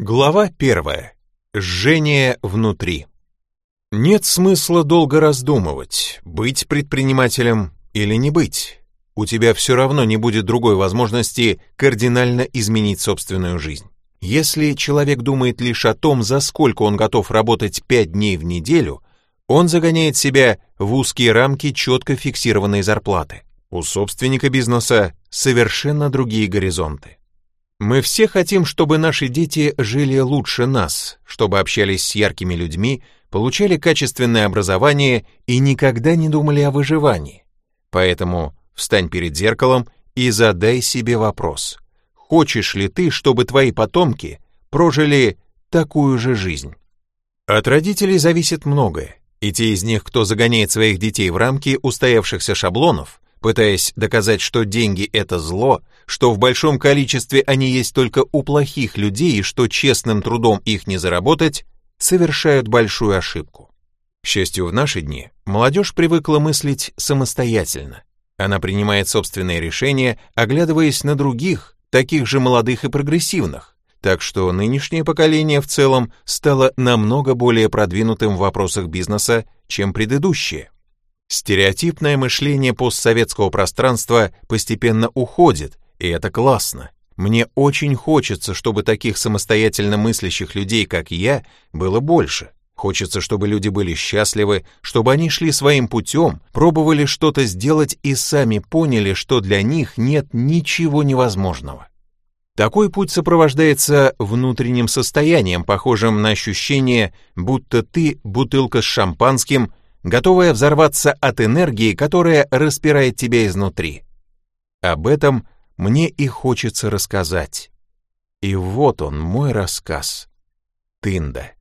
Глава первая. Жжение внутри. Нет смысла долго раздумывать, быть предпринимателем или не быть. У тебя все равно не будет другой возможности кардинально изменить собственную жизнь. Если человек думает лишь о том, за сколько он готов работать 5 дней в неделю, он загоняет себя в узкие рамки четко фиксированной зарплаты. У собственника бизнеса совершенно другие горизонты. Мы все хотим, чтобы наши дети жили лучше нас, чтобы общались с яркими людьми, получали качественное образование и никогда не думали о выживании. Поэтому встань перед зеркалом и задай себе вопрос. Хочешь ли ты, чтобы твои потомки прожили такую же жизнь? От родителей зависит многое, и те из них, кто загоняет своих детей в рамки устоявшихся шаблонов, пытаясь доказать, что деньги — это зло, что в большом количестве они есть только у плохих людей и что честным трудом их не заработать, совершают большую ошибку. К счастью, в наши дни молодежь привыкла мыслить самостоятельно. Она принимает собственные решения, оглядываясь на других, таких же молодых и прогрессивных, так что нынешнее поколение в целом стало намного более продвинутым в вопросах бизнеса, чем предыдущее. Стереотипное мышление постсоветского пространства постепенно уходит, и это классно. Мне очень хочется, чтобы таких самостоятельно мыслящих людей, как я, было больше. Хочется, чтобы люди были счастливы, чтобы они шли своим путем, пробовали что-то сделать и сами поняли, что для них нет ничего невозможного. Такой путь сопровождается внутренним состоянием, похожим на ощущение, будто ты бутылка с шампанским, готовая взорваться от энергии, которая распирает тебя изнутри. Об этом мне и хочется рассказать. И вот он, мой рассказ. Тында.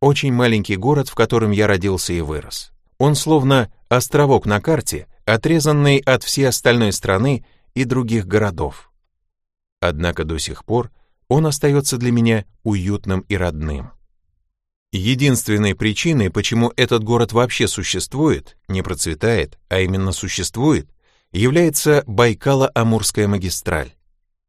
Очень маленький город, в котором я родился и вырос. Он словно островок на карте, отрезанный от всей остальной страны и других городов. Однако до сих пор он остается для меня уютным и родным. Единственной причиной, почему этот город вообще существует, не процветает, а именно существует, является Байкало-Амурская магистраль.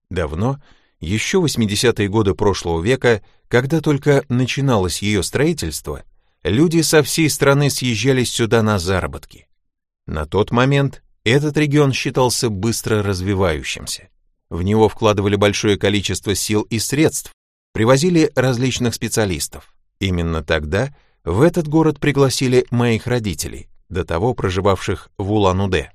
Давно, еще 80-е годы прошлого века, когда только начиналось ее строительство, люди со всей страны съезжались сюда на заработки. На тот момент этот регион считался быстро развивающимся. В него вкладывали большое количество сил и средств, привозили различных специалистов. Именно тогда в этот город пригласили моих родителей, до того проживавших в Улан-Удэ.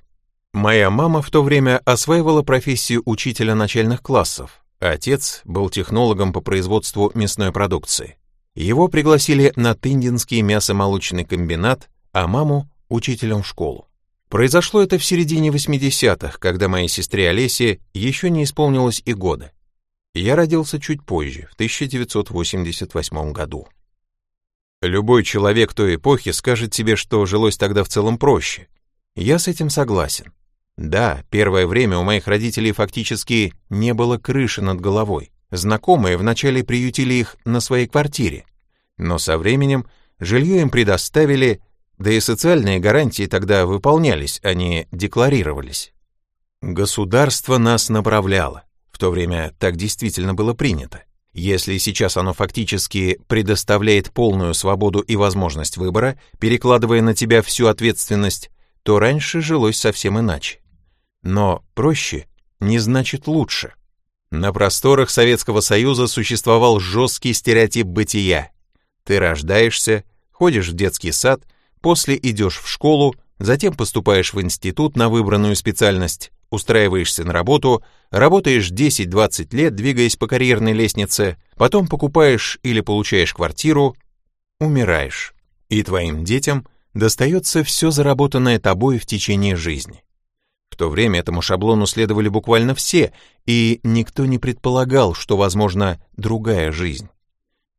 Моя мама в то время осваивала профессию учителя начальных классов, а отец был технологом по производству мясной продукции. Его пригласили на Тындинский мясомолочный комбинат, а маму — учителем в школу. Произошло это в середине 80-х, когда моей сестре Олесе еще не исполнилось и года. Я родился чуть позже, в 1988 году. Любой человек той эпохи скажет тебе, что жилось тогда в целом проще. Я с этим согласен. Да, первое время у моих родителей фактически не было крыши над головой. Знакомые вначале приютили их на своей квартире, но со временем жилье им предоставили, да и социальные гарантии тогда выполнялись, а не декларировались. Государство нас направляло. В то время так действительно было принято. Если сейчас оно фактически предоставляет полную свободу и возможность выбора, перекладывая на тебя всю ответственность, то раньше жилось совсем иначе. Но проще не значит лучше. На просторах Советского Союза существовал жесткий стереотип бытия. Ты рождаешься, ходишь в детский сад, после идешь в школу, затем поступаешь в институт на выбранную специальность, устраиваешься на работу, работаешь 10-20 лет, двигаясь по карьерной лестнице, потом покупаешь или получаешь квартиру, умираешь. И твоим детям достается все заработанное тобой в течение жизни. В то время этому шаблону следовали буквально все, и никто не предполагал, что возможна другая жизнь.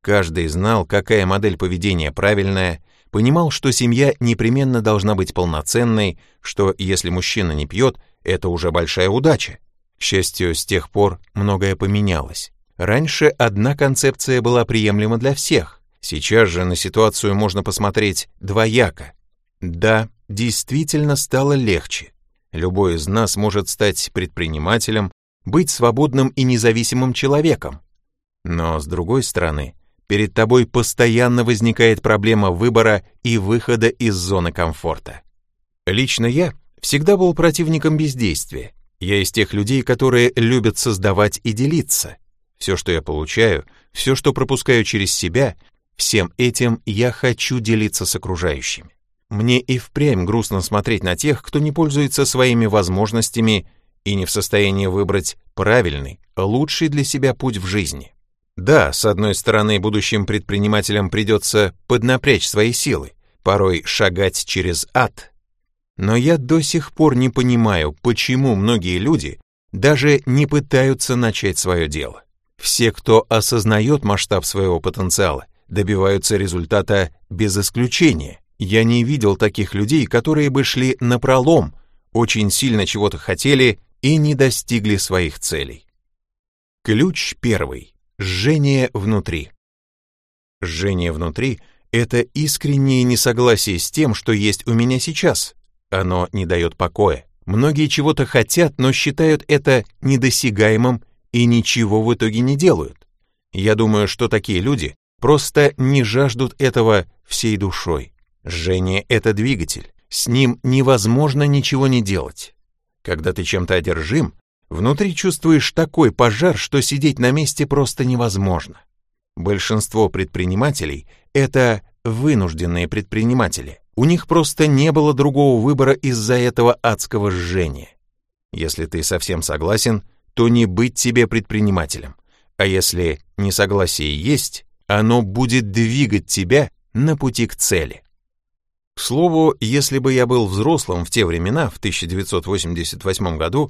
Каждый знал, какая модель поведения правильная, понимал, что семья непременно должна быть полноценной, что если мужчина не пьет, это уже большая удача. К счастью, с тех пор многое поменялось. Раньше одна концепция была приемлема для всех. Сейчас же на ситуацию можно посмотреть двояко. Да, действительно стало легче. Любой из нас может стать предпринимателем, быть свободным и независимым человеком. Но, с другой стороны, перед тобой постоянно возникает проблема выбора и выхода из зоны комфорта. Лично я всегда был противником бездействия. Я из тех людей, которые любят создавать и делиться. Все, что я получаю, все, что пропускаю через себя, всем этим я хочу делиться с окружающими. Мне и впрямь грустно смотреть на тех, кто не пользуется своими возможностями и не в состоянии выбрать правильный, лучший для себя путь в жизни. Да, с одной стороны, будущим предпринимателям придется поднапрячь свои силы, порой шагать через ад. Но я до сих пор не понимаю, почему многие люди даже не пытаются начать свое дело. Все, кто осознает масштаб своего потенциала, добиваются результата без исключения. Я не видел таких людей, которые бы шли на пролом, очень сильно чего-то хотели и не достигли своих целей. Ключ первый. Жжение внутри. Жжение внутри — это искреннее несогласие с тем, что есть у меня сейчас. Оно не дает покоя. Многие чего-то хотят, но считают это недосягаемым и ничего в итоге не делают. Я думаю, что такие люди просто не жаждут этого всей душой. Жжение — это двигатель, с ним невозможно ничего не делать. Когда ты чем-то одержим, внутри чувствуешь такой пожар, что сидеть на месте просто невозможно. Большинство предпринимателей — это вынужденные предприниматели. У них просто не было другого выбора из-за этого адского жжения. Если ты совсем согласен, то не быть тебе предпринимателем. А если несогласие есть, оно будет двигать тебя на пути к цели. К слову, если бы я был взрослым в те времена, в 1988 году,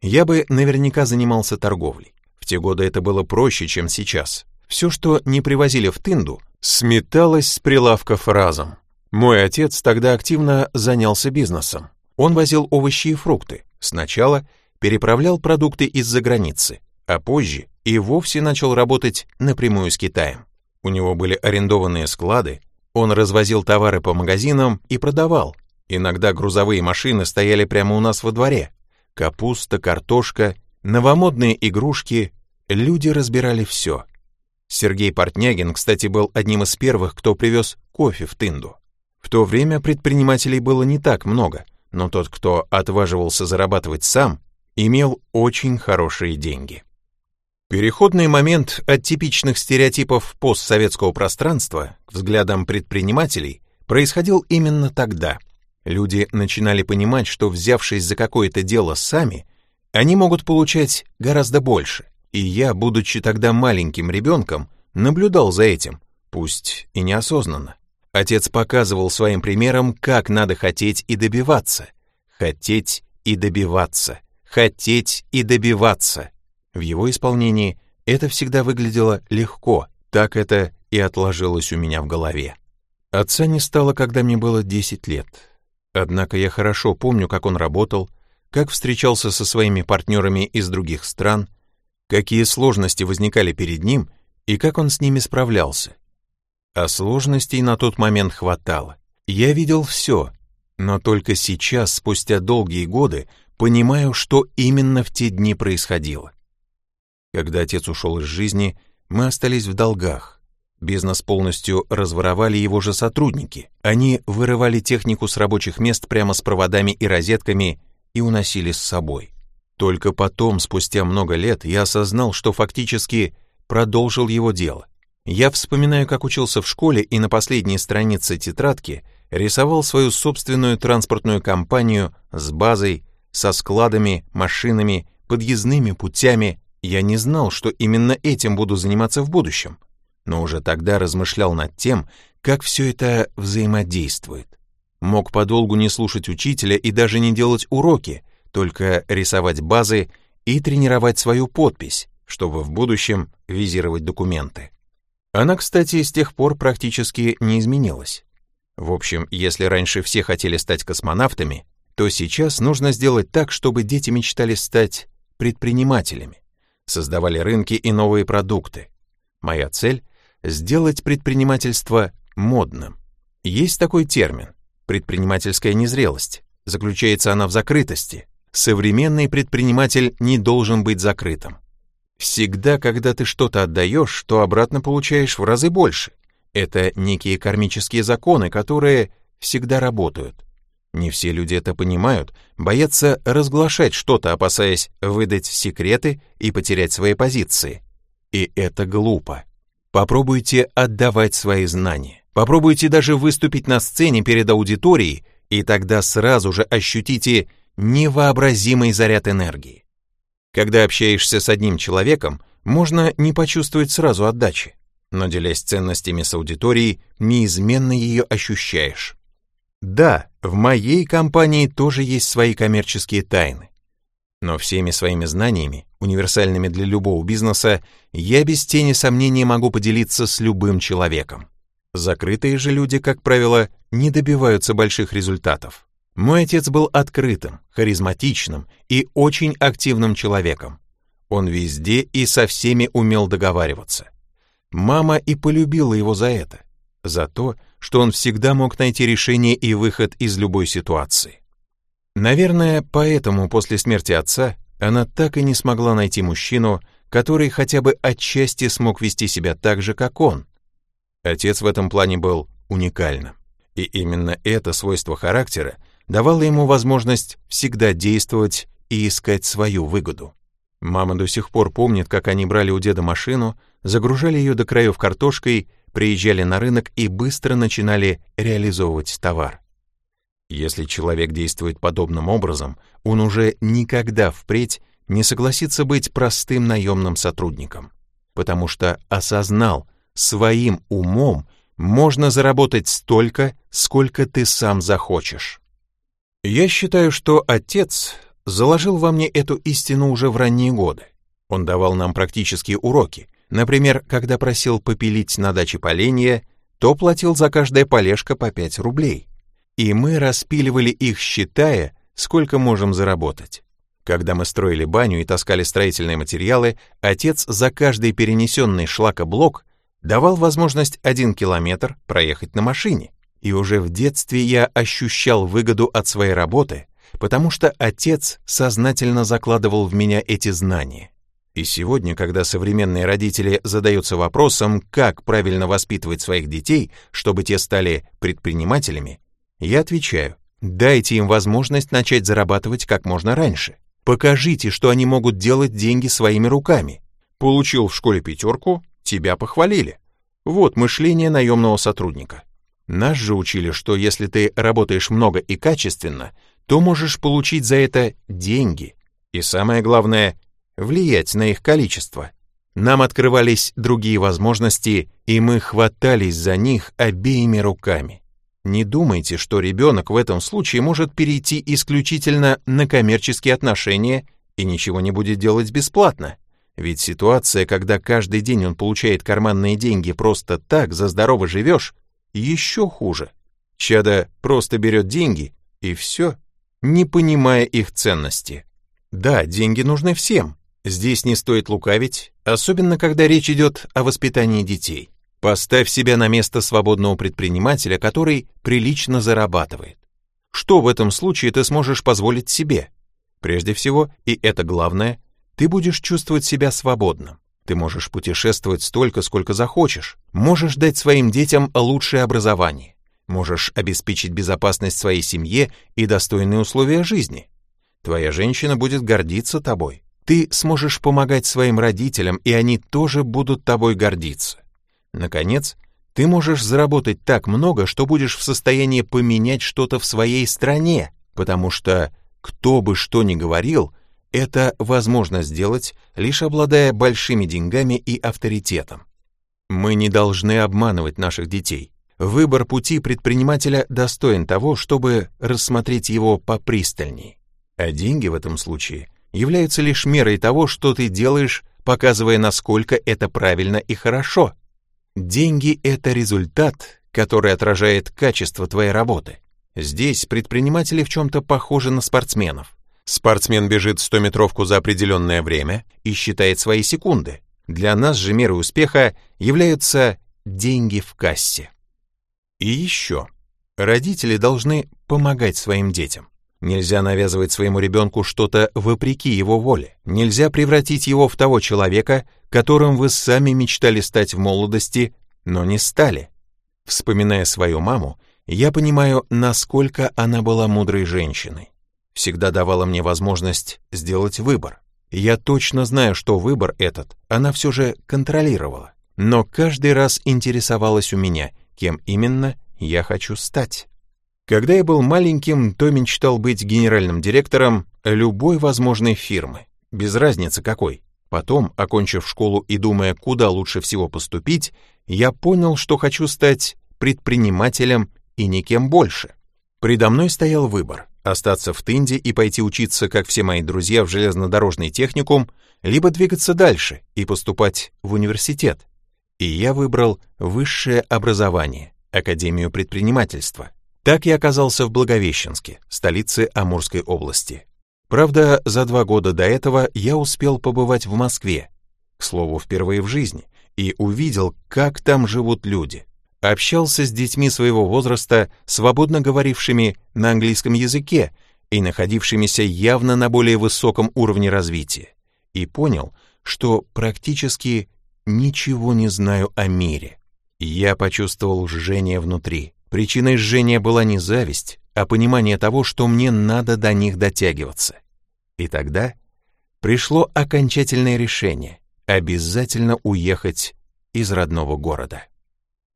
я бы наверняка занимался торговлей. В те годы это было проще, чем сейчас. Все, что не привозили в Тынду, сметалось с прилавков разом. Мой отец тогда активно занялся бизнесом. Он возил овощи и фрукты. Сначала переправлял продукты из-за границы, а позже и вовсе начал работать напрямую с Китаем. У него были арендованные склады, он развозил товары по магазинам и продавал. Иногда грузовые машины стояли прямо у нас во дворе. Капуста, картошка, новомодные игрушки. Люди разбирали все. Сергей Портнягин, кстати, был одним из первых, кто привез кофе в Тынду. В то время предпринимателей было не так много, но тот, кто отваживался зарабатывать сам, имел очень хорошие деньги. Переходный момент от типичных стереотипов постсоветского пространства к взглядам предпринимателей происходил именно тогда. Люди начинали понимать, что взявшись за какое-то дело сами, они могут получать гораздо больше. И я, будучи тогда маленьким ребенком, наблюдал за этим, пусть и неосознанно. Отец показывал своим примером, как надо хотеть и добиваться. Хотеть и добиваться хотеть и добиваться. В его исполнении это всегда выглядело легко, так это и отложилось у меня в голове. Отца не стало, когда мне было 10 лет. Однако я хорошо помню, как он работал, как встречался со своими партнерами из других стран, какие сложности возникали перед ним и как он с ними справлялся. А сложностей на тот момент хватало. Я видел все, но только сейчас, спустя долгие годы, понимаю, что именно в те дни происходило. Когда отец ушел из жизни, мы остались в долгах. Бизнес полностью разворовали его же сотрудники. Они вырывали технику с рабочих мест прямо с проводами и розетками и уносили с собой. Только потом, спустя много лет, я осознал, что фактически продолжил его дело. Я вспоминаю, как учился в школе и на последней странице тетрадки рисовал свою собственную транспортную компанию с базой, со складами, машинами, подъездными путями. Я не знал, что именно этим буду заниматься в будущем, но уже тогда размышлял над тем, как все это взаимодействует. Мог подолгу не слушать учителя и даже не делать уроки, только рисовать базы и тренировать свою подпись, чтобы в будущем визировать документы. Она, кстати, с тех пор практически не изменилась. В общем, если раньше все хотели стать космонавтами, то сейчас нужно сделать так, чтобы дети мечтали стать предпринимателями, создавали рынки и новые продукты. Моя цель — сделать предпринимательство модным. Есть такой термин — предпринимательская незрелость. Заключается она в закрытости. Современный предприниматель не должен быть закрытым. Всегда, когда ты что-то отдаешь, то обратно получаешь в разы больше. Это некие кармические законы, которые всегда работают. Не все люди это понимают, боятся разглашать что-то, опасаясь выдать секреты и потерять свои позиции. И это глупо. Попробуйте отдавать свои знания. Попробуйте даже выступить на сцене перед аудиторией, и тогда сразу же ощутите невообразимый заряд энергии. Когда общаешься с одним человеком, можно не почувствовать сразу отдачи, но делясь ценностями с аудиторией, неизменно ее ощущаешь. Да, в моей компании тоже есть свои коммерческие тайны. Но всеми своими знаниями, универсальными для любого бизнеса, я без тени сомнения могу поделиться с любым человеком. Закрытые же люди, как правило, не добиваются больших результатов. Мой отец был открытым, харизматичным и очень активным человеком. Он везде и со всеми умел договариваться. Мама и полюбила его за это, за то, что он всегда мог найти решение и выход из любой ситуации. Наверное, поэтому после смерти отца она так и не смогла найти мужчину, который хотя бы отчасти смог вести себя так же, как он. Отец в этом плане был уникальным. И именно это свойство характера давало ему возможность всегда действовать и искать свою выгоду. Мама до сих пор помнит, как они брали у деда машину, загружали ее до краев картошкой приезжали на рынок и быстро начинали реализовывать товар. Если человек действует подобным образом, он уже никогда впредь не согласится быть простым наемным сотрудником, потому что осознал, своим умом можно заработать столько, сколько ты сам захочешь. Я считаю, что отец заложил во мне эту истину уже в ранние годы. Он давал нам практические уроки, Например, когда просил попилить на даче поленья, то платил за каждое полежка по 5 рублей. И мы распиливали их, считая, сколько можем заработать. Когда мы строили баню и таскали строительные материалы, отец за каждый перенесенный шлакоблок давал возможность один километр проехать на машине. И уже в детстве я ощущал выгоду от своей работы, потому что отец сознательно закладывал в меня эти знания. И сегодня, когда современные родители задаются вопросом, как правильно воспитывать своих детей, чтобы те стали предпринимателями, я отвечаю, дайте им возможность начать зарабатывать как можно раньше. Покажите, что они могут делать деньги своими руками. Получил в школе пятерку, тебя похвалили. Вот мышление наемного сотрудника. Нас же учили, что если ты работаешь много и качественно, то можешь получить за это деньги. И самое главное, влиять на их количество. Нам открывались другие возможности, и мы хватались за них обеими руками. Не думайте, что ребенок в этом случае может перейти исключительно на коммерческие отношения и ничего не будет делать бесплатно. Ведь ситуация, когда каждый день он получает карманные деньги просто так, за здорово живешь, еще хуже. Чада просто берет деньги, и все, не понимая их ценности. Да, деньги нужны всем, Здесь не стоит лукавить, особенно когда речь идет о воспитании детей. Поставь себя на место свободного предпринимателя, который прилично зарабатывает. Что в этом случае ты сможешь позволить себе? Прежде всего, и это главное, ты будешь чувствовать себя свободным. Ты можешь путешествовать столько, сколько захочешь, можешь дать своим детям лучшее образование, можешь обеспечить безопасность своей семье и достойные условия жизни. Твоя женщина будет гордиться тобой, ты сможешь помогать своим родителям, и они тоже будут тобой гордиться. Наконец, ты можешь заработать так много, что будешь в состоянии поменять что-то в своей стране, потому что, кто бы что ни говорил, это возможно сделать, лишь обладая большими деньгами и авторитетом. Мы не должны обманывать наших детей. Выбор пути предпринимателя достоин того, чтобы рассмотреть его попристальней. А деньги в этом случае являются лишь мерой того, что ты делаешь, показывая, насколько это правильно и хорошо. Деньги — это результат, который отражает качество твоей работы. Здесь предприниматели в чем-то похожи на спортсменов. Спортсмен бежит 100-метровку за определенное время и считает свои секунды. Для нас же мерой успеха являются деньги в кассе. И еще. Родители должны помогать своим детям. Нельзя навязывать своему ребенку что-то вопреки его воле. Нельзя превратить его в того человека, которым вы сами мечтали стать в молодости, но не стали. Вспоминая свою маму, я понимаю, насколько она была мудрой женщиной. Всегда давала мне возможность сделать выбор. Я точно знаю, что выбор этот она все же контролировала, но каждый раз интересовалась у меня, кем именно я хочу стать. Когда я был маленьким, то мечтал быть генеральным директором любой возможной фирмы, без разницы какой. Потом, окончив школу и думая, куда лучше всего поступить, я понял, что хочу стать предпринимателем и никем больше. Предо мной стоял выбор – остаться в Тынде и пойти учиться, как все мои друзья, в железнодорожный техникум, либо двигаться дальше и поступать в университет. И я выбрал высшее образование, Академию предпринимательства – так я оказался в Благовещенске, столице Амурской области. Правда, за два года до этого я успел побывать в Москве, к слову, впервые в жизни, и увидел, как там живут люди. Общался с детьми своего возраста, свободно говорившими на английском языке и находившимися явно на более высоком уровне развития, и понял, что практически ничего не знаю о мире. Я почувствовал жжение внутри. Причиной жжения была не зависть, а понимание того, что мне надо до них дотягиваться. И тогда пришло окончательное решение — обязательно уехать из родного города.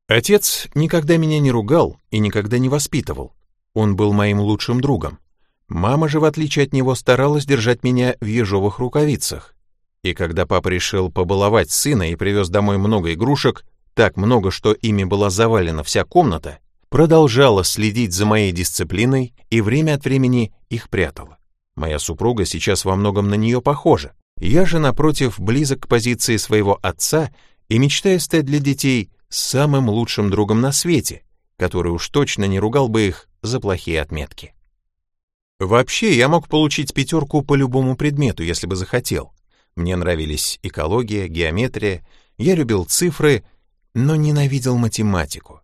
Отец никогда меня не ругал и никогда не воспитывал. Он был моим лучшим другом. Мама же, в отличие от него, старалась держать меня в ежовых рукавицах. И когда папа решил побаловать сына и привез домой много игрушек, так много, что ими была завалена вся комната, продолжала следить за моей дисциплиной и время от времени их прятала. Моя супруга сейчас во многом на нее похожа. Я же, напротив, близок к позиции своего отца и мечтаю стать для детей самым лучшим другом на свете, который уж точно не ругал бы их за плохие отметки. Вообще, я мог получить пятерку по любому предмету, если бы захотел. Мне нравились экология, геометрия, я любил цифры, но ненавидел математику.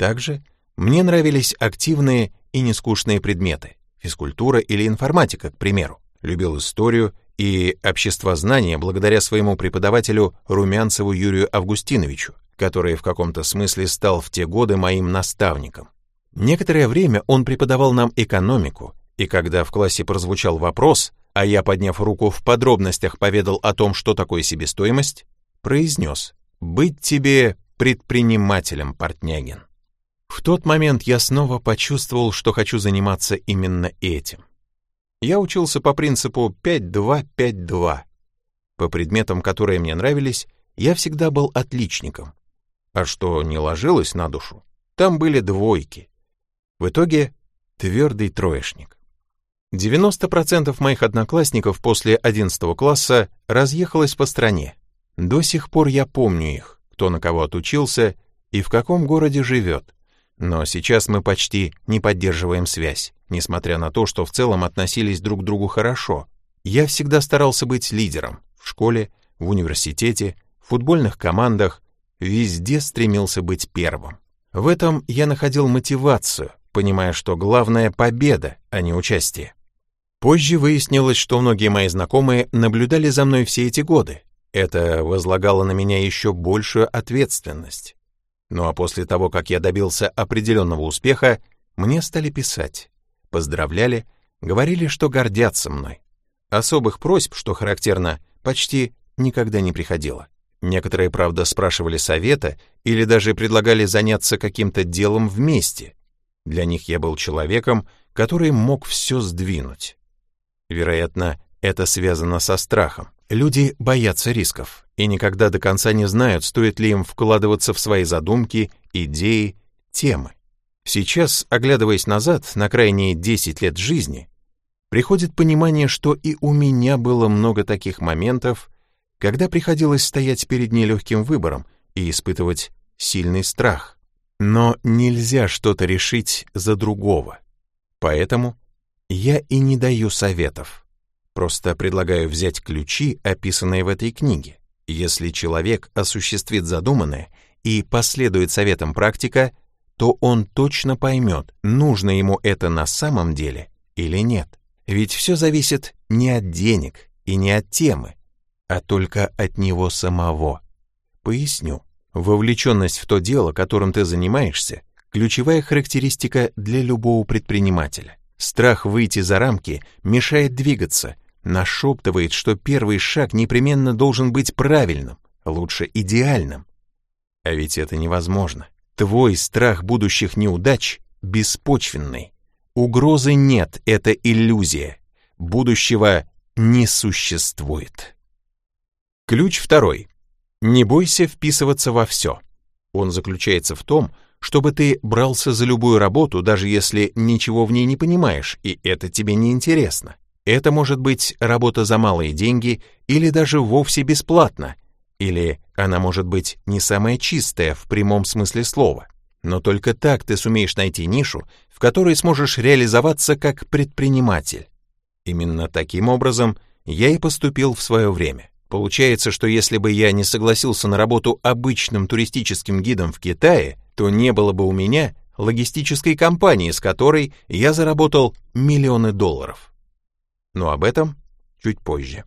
Также мне нравились активные и нескучные предметы, физкультура или информатика, к примеру. Любил историю и обществознание благодаря своему преподавателю Румянцеву Юрию Августиновичу, который в каком-то смысле стал в те годы моим наставником. Некоторое время он преподавал нам экономику, и когда в классе прозвучал вопрос, а я, подняв руку в подробностях, поведал о том, что такое себестоимость, произнес «Быть тебе предпринимателем, Портнягин». В тот момент я снова почувствовал, что хочу заниматься именно этим. Я учился по принципу 5-2-5-2. По предметам, которые мне нравились, я всегда был отличником. А что не ложилось на душу, там были двойки. В итоге твердый троечник. 90% моих одноклассников после 11 класса разъехалось по стране. До сих пор я помню их, кто на кого отучился и в каком городе живет. Но сейчас мы почти не поддерживаем связь, несмотря на то, что в целом относились друг к другу хорошо. Я всегда старался быть лидером в школе, в университете, в футбольных командах, везде стремился быть первым. В этом я находил мотивацию, понимая, что главное победа, а не участие. Позже выяснилось, что многие мои знакомые наблюдали за мной все эти годы. Это возлагало на меня еще большую ответственность. Ну а после того, как я добился определенного успеха, мне стали писать, поздравляли, говорили, что гордятся мной. Особых просьб, что характерно, почти никогда не приходило. Некоторые, правда, спрашивали совета или даже предлагали заняться каким-то делом вместе. Для них я был человеком, который мог все сдвинуть. Вероятно, это связано со страхом. Люди боятся рисков и никогда до конца не знают, стоит ли им вкладываться в свои задумки, идеи, темы. Сейчас, оглядываясь назад на крайние 10 лет жизни, приходит понимание, что и у меня было много таких моментов, когда приходилось стоять перед нелегким выбором и испытывать сильный страх. Но нельзя что-то решить за другого. Поэтому я и не даю советов. Просто предлагаю взять ключи, описанные в этой книге. Если человек осуществит задуманное и последует советам практика, то он точно поймет, нужно ему это на самом деле или нет. Ведь все зависит не от денег и не от темы, а только от него самого. Поясню. Вовлеченность в то дело, которым ты занимаешься, ключевая характеристика для любого предпринимателя. Страх выйти за рамки мешает двигаться, нашептывает, что первый шаг непременно должен быть правильным, лучше идеальным. А ведь это невозможно. Твой страх будущих неудач беспочвенный. Угрозы нет, это иллюзия. Будущего не существует. Ключ второй. Не бойся вписываться во все. Он заключается в том, чтобы ты брался за любую работу, даже если ничего в ней не понимаешь, и это тебе не интересно. Это может быть работа за малые деньги или даже вовсе бесплатно, или она может быть не самая чистая в прямом смысле слова. Но только так ты сумеешь найти нишу, в которой сможешь реализоваться как предприниматель. Именно таким образом я и поступил в свое время. Получается, что если бы я не согласился на работу обычным туристическим гидом в Китае, то не было бы у меня логистической компании, с которой я заработал миллионы долларов. Но об этом чуть позже.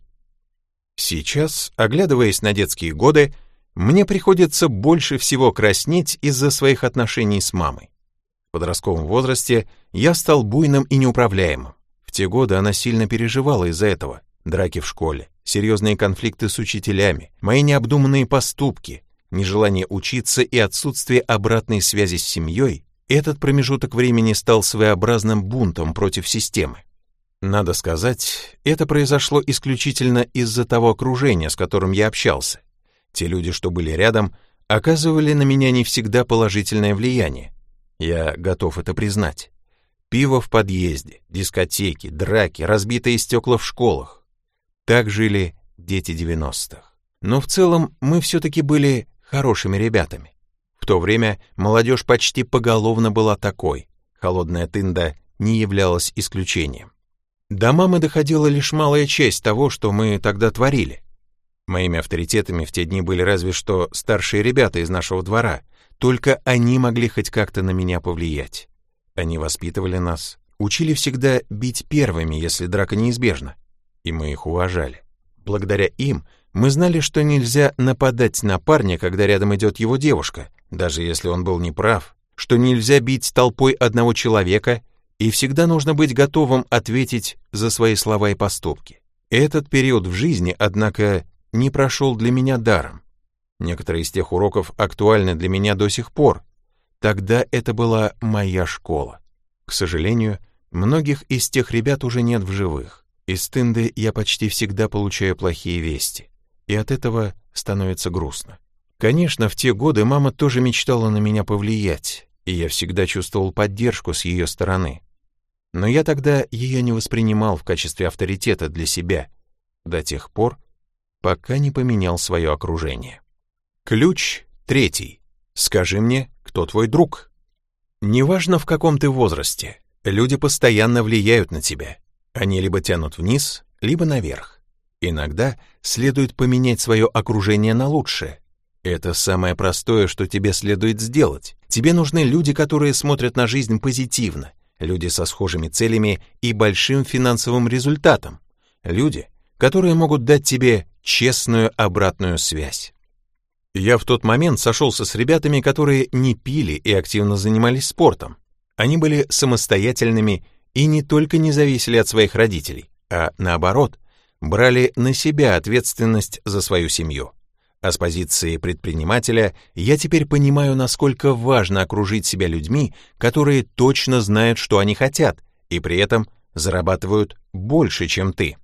Сейчас, оглядываясь на детские годы, мне приходится больше всего краснеть из-за своих отношений с мамой. В подростковом возрасте я стал буйным и неуправляемым. В те годы она сильно переживала из-за этого. Драки в школе, серьезные конфликты с учителями, мои необдуманные поступки, нежелание учиться и отсутствие обратной связи с семьей, этот промежуток времени стал своеобразным бунтом против системы. Надо сказать, это произошло исключительно из-за того окружения, с которым я общался. Те люди, что были рядом, оказывали на меня не всегда положительное влияние. Я готов это признать. Пиво в подъезде, дискотеки, драки, разбитые стекла в школах. Так жили дети 90-х. Но в целом мы все-таки были хорошими ребятами. В то время молодежь почти поголовно была такой. Холодная тында не являлась исключением. До мамы доходила лишь малая часть того, что мы тогда творили. Моими авторитетами в те дни были разве что старшие ребята из нашего двора, только они могли хоть как-то на меня повлиять. Они воспитывали нас, учили всегда бить первыми, если драка неизбежна, и мы их уважали. Благодаря им мы знали, что нельзя нападать на парня, когда рядом идет его девушка, даже если он был неправ, что нельзя бить толпой одного человека, и всегда нужно быть готовым ответить за свои слова и поступки. Этот период в жизни, однако, не прошел для меня даром. Некоторые из тех уроков актуальны для меня до сих пор. Тогда это была моя школа. К сожалению, многих из тех ребят уже нет в живых. Из Тынды я почти всегда получаю плохие вести, и от этого становится грустно. Конечно, в те годы мама тоже мечтала на меня повлиять, и я всегда чувствовал поддержку с ее стороны. Но я тогда ее не воспринимал в качестве авторитета для себя, до тех пор, пока не поменял свое окружение. Ключ третий. Скажи мне, кто твой друг? Неважно, в каком ты возрасте, люди постоянно влияют на тебя. Они либо тянут вниз, либо наверх. Иногда следует поменять свое окружение на лучшее. Это самое простое, что тебе следует сделать. Тебе нужны люди, которые смотрят на жизнь позитивно, люди со схожими целями и большим финансовым результатом, люди, которые могут дать тебе честную обратную связь. Я в тот момент сошелся с ребятами, которые не пили и активно занимались спортом. Они были самостоятельными и не только не зависели от своих родителей, а наоборот, брали на себя ответственность за свою семью. А с позиции предпринимателя я теперь понимаю, насколько важно окружить себя людьми, которые точно знают, что они хотят, и при этом зарабатывают больше, чем ты.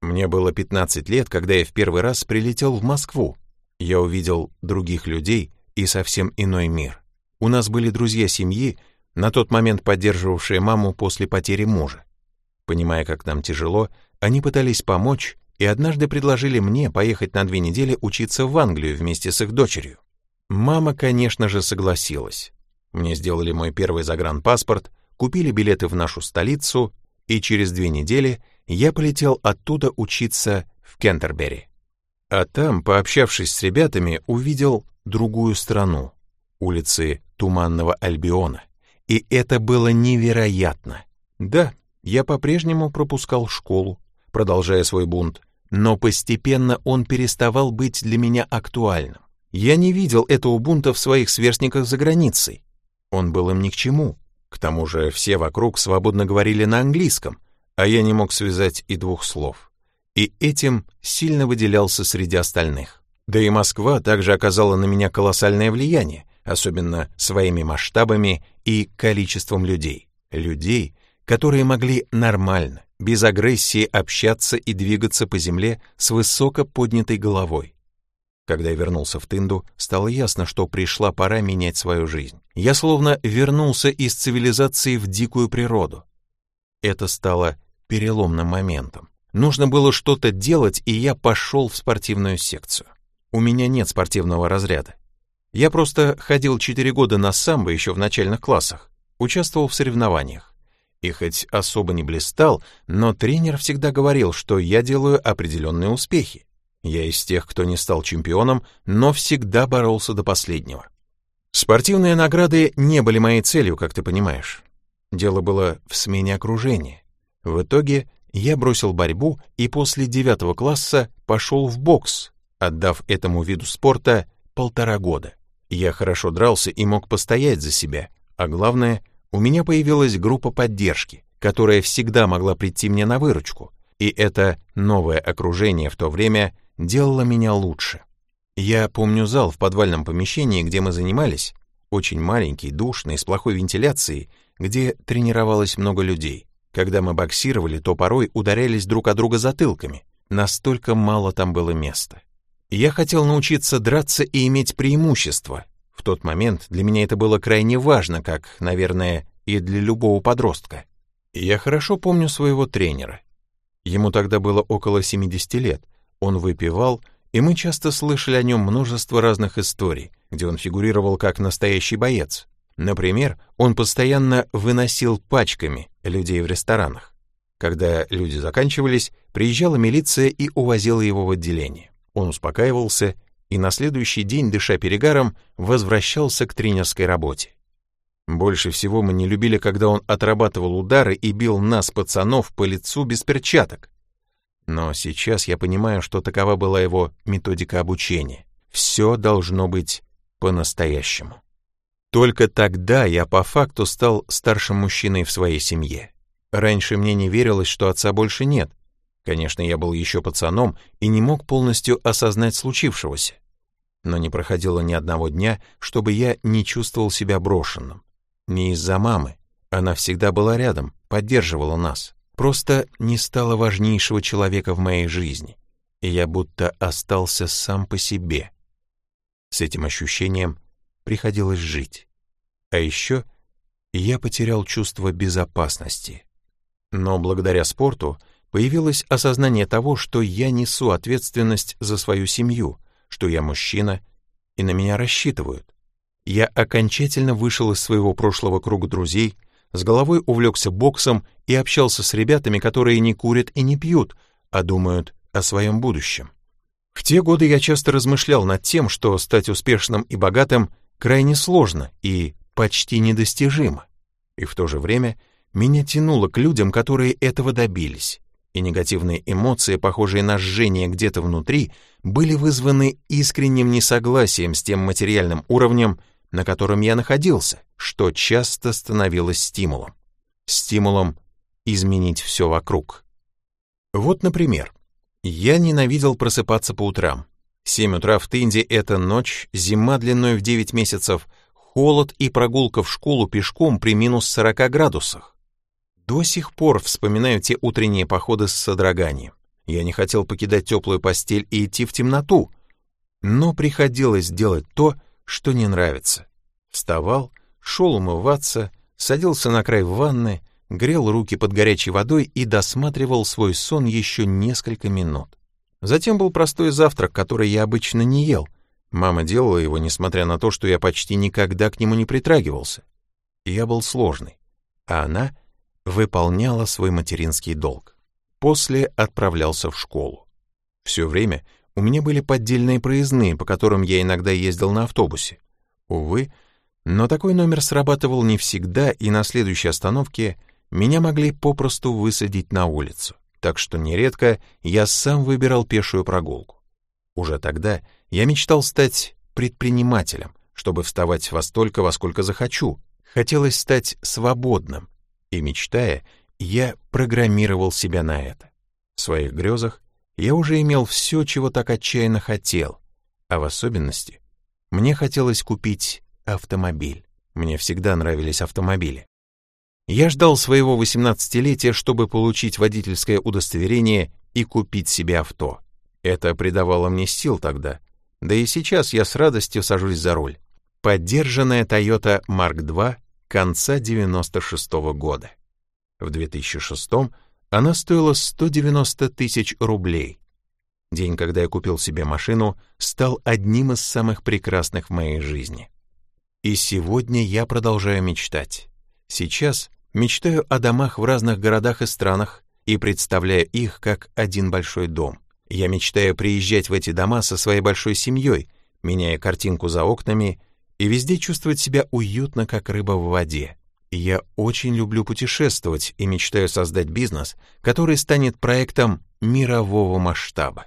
Мне было 15 лет, когда я в первый раз прилетел в Москву. Я увидел других людей и совсем иной мир. У нас были друзья семьи, на тот момент поддерживавшие маму после потери мужа. Понимая, как нам тяжело, они пытались помочь и однажды предложили мне поехать на две недели учиться в Англию вместе с их дочерью. Мама, конечно же, согласилась. Мне сделали мой первый загранпаспорт, купили билеты в нашу столицу, и через две недели я полетел оттуда учиться в Кентербери. А там, пообщавшись с ребятами, увидел другую страну, улицы Туманного Альбиона. И это было невероятно. Да, Я по-прежнему пропускал школу, продолжая свой бунт, но постепенно он переставал быть для меня актуальным. Я не видел этого бунта в своих сверстниках за границей. Он был им ни к чему. К тому же все вокруг свободно говорили на английском, а я не мог связать и двух слов. И этим сильно выделялся среди остальных. Да и Москва также оказала на меня колоссальное влияние, особенно своими масштабами и количеством людей. Людей, которые могли нормально, без агрессии общаться и двигаться по земле с высоко поднятой головой. Когда я вернулся в Тынду, стало ясно, что пришла пора менять свою жизнь. Я словно вернулся из цивилизации в дикую природу. Это стало переломным моментом. Нужно было что-то делать, и я пошел в спортивную секцию. У меня нет спортивного разряда. Я просто ходил 4 года на самбо еще в начальных классах, участвовал в соревнованиях. И хоть особо не блистал, но тренер всегда говорил, что я делаю определенные успехи. Я из тех, кто не стал чемпионом, но всегда боролся до последнего. Спортивные награды не были моей целью, как ты понимаешь. Дело было в смене окружения. В итоге я бросил борьбу и после девятого класса пошел в бокс, отдав этому виду спорта полтора года. Я хорошо дрался и мог постоять за себя, а главное, у меня появилась группа поддержки, которая всегда могла прийти мне на выручку, и это новое окружение в то время делало меня лучше. Я помню зал в подвальном помещении, где мы занимались, очень маленький, душный, с плохой вентиляцией, где тренировалось много людей. Когда мы боксировали, то порой ударялись друг о друга затылками, настолько мало там было места. Я хотел научиться драться и иметь преимущество. В тот момент для меня это было крайне важно, как, наверное, и для любого подростка. Я хорошо помню своего тренера. Ему тогда было около 70 лет. Он выпивал, и мы часто слышали о нем множество разных историй, где он фигурировал как настоящий боец. Например, он постоянно выносил пачками людей в ресторанах. Когда люди заканчивались, приезжала милиция и увозила его в отделение. Он успокаивался и на следующий день, дыша перегаром, возвращался к тренерской работе. Больше всего мы не любили, когда он отрабатывал удары и бил нас, пацанов, по лицу без перчаток. Но сейчас я понимаю, что такова была его методика обучения. Все должно быть по-настоящему. Только тогда я по факту стал старшим мужчиной в своей семье. Раньше мне не верилось, что отца больше нет, Конечно, я был еще пацаном и не мог полностью осознать случившегося. Но не проходило ни одного дня, чтобы я не чувствовал себя брошенным. Не из-за мамы. Она всегда была рядом, поддерживала нас. Просто не стало важнейшего человека в моей жизни. И я будто остался сам по себе. С этим ощущением приходилось жить. А еще я потерял чувство безопасности. Но благодаря спорту появилось осознание того, что я несу ответственность за свою семью, что я мужчина, и на меня рассчитывают. Я окончательно вышел из своего прошлого круга друзей, с головой увлекся боксом и общался с ребятами, которые не курят и не пьют, а думают о своем будущем. В те годы я часто размышлял над тем, что стать успешным и богатым крайне сложно и почти недостижимо. И в то же время меня тянуло к людям, которые этого добились и негативные эмоции, похожие на жжение где-то внутри, были вызваны искренним несогласием с тем материальным уровнем, на котором я находился, что часто становилось стимулом. Стимулом изменить все вокруг. Вот, например, я ненавидел просыпаться по утрам. 7 утра в Тынде — это ночь, зима длиной в 9 месяцев, холод и прогулка в школу пешком при минус 40 градусах. До сих пор вспоминаю те утренние походы с содроганием. Я не хотел покидать теплую постель и идти в темноту, но приходилось делать то, что не нравится. Вставал, шел умываться, садился на край ванны, грел руки под горячей водой и досматривал свой сон еще несколько минут. Затем был простой завтрак, который я обычно не ел. Мама делала его, несмотря на то, что я почти никогда к нему не притрагивался. Я был сложный, а она — выполняла свой материнский долг. После отправлялся в школу. Все время у меня были поддельные проездные, по которым я иногда ездил на автобусе. Увы, но такой номер срабатывал не всегда, и на следующей остановке меня могли попросту высадить на улицу, так что нередко я сам выбирал пешую прогулку. Уже тогда я мечтал стать предпринимателем, чтобы вставать во столько, во сколько захочу. Хотелось стать свободным, и, мечтая, я программировал себя на это. В своих грезах я уже имел все, чего так отчаянно хотел, а в особенности мне хотелось купить автомобиль. Мне всегда нравились автомобили. Я ждал своего 18-летия, чтобы получить водительское удостоверение и купить себе авто. Это придавало мне сил тогда. Да и сейчас я с радостью сажусь за руль. Поддержанная Toyota Mark II конца 96 -го года. В 2006 она стоила 190 тысяч рублей. День, когда я купил себе машину, стал одним из самых прекрасных в моей жизни. И сегодня я продолжаю мечтать. Сейчас мечтаю о домах в разных городах и странах и представляю их как один большой дом. Я мечтаю приезжать в эти дома со своей большой семьей, меняя картинку за окнами и везде чувствовать себя уютно, как рыба в воде. Я очень люблю путешествовать и мечтаю создать бизнес, который станет проектом мирового масштаба.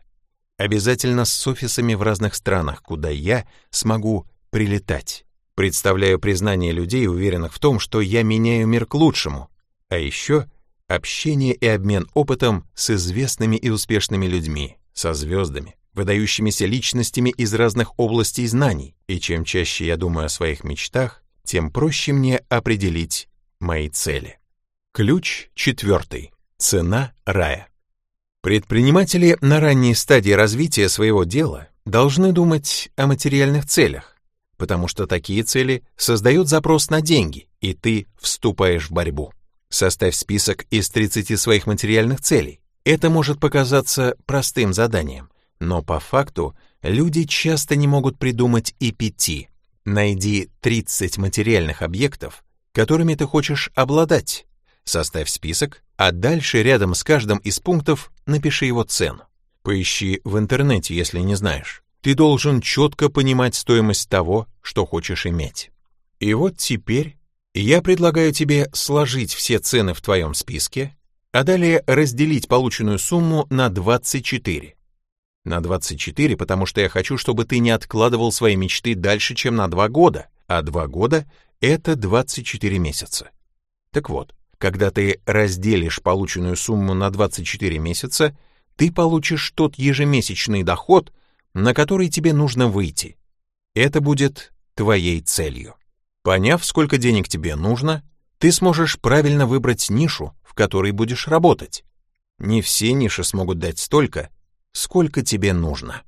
Обязательно с офисами в разных странах, куда я смогу прилетать. Представляю признание людей, уверенных в том, что я меняю мир к лучшему. А еще общение и обмен опытом с известными и успешными людьми, со звездами, выдающимися личностями из разных областей знаний. И чем чаще я думаю о своих мечтах, тем проще мне определить мои цели. Ключ четвертый. Цена рая. Предприниматели на ранней стадии развития своего дела должны думать о материальных целях, потому что такие цели создают запрос на деньги, и ты вступаешь в борьбу. Составь список из 30 своих материальных целей. Это может показаться простым заданием, но по факту люди часто не могут придумать и пяти. Найди 30 материальных объектов, которыми ты хочешь обладать. Составь список, а дальше рядом с каждым из пунктов напиши его цену. Поищи в интернете, если не знаешь. Ты должен четко понимать стоимость того, что хочешь иметь. И вот теперь я предлагаю тебе сложить все цены в твоем списке, а далее разделить полученную сумму на 24. На 24, потому что я хочу, чтобы ты не откладывал свои мечты дальше, чем на 2 года, а 2 года — это 24 месяца. Так вот, когда ты разделишь полученную сумму на 24 месяца, ты получишь тот ежемесячный доход, на который тебе нужно выйти. Это будет твоей целью. Поняв, сколько денег тебе нужно, ты сможешь правильно выбрать нишу, в которой будешь работать. Не все ниши смогут дать столько, сколько тебе нужно.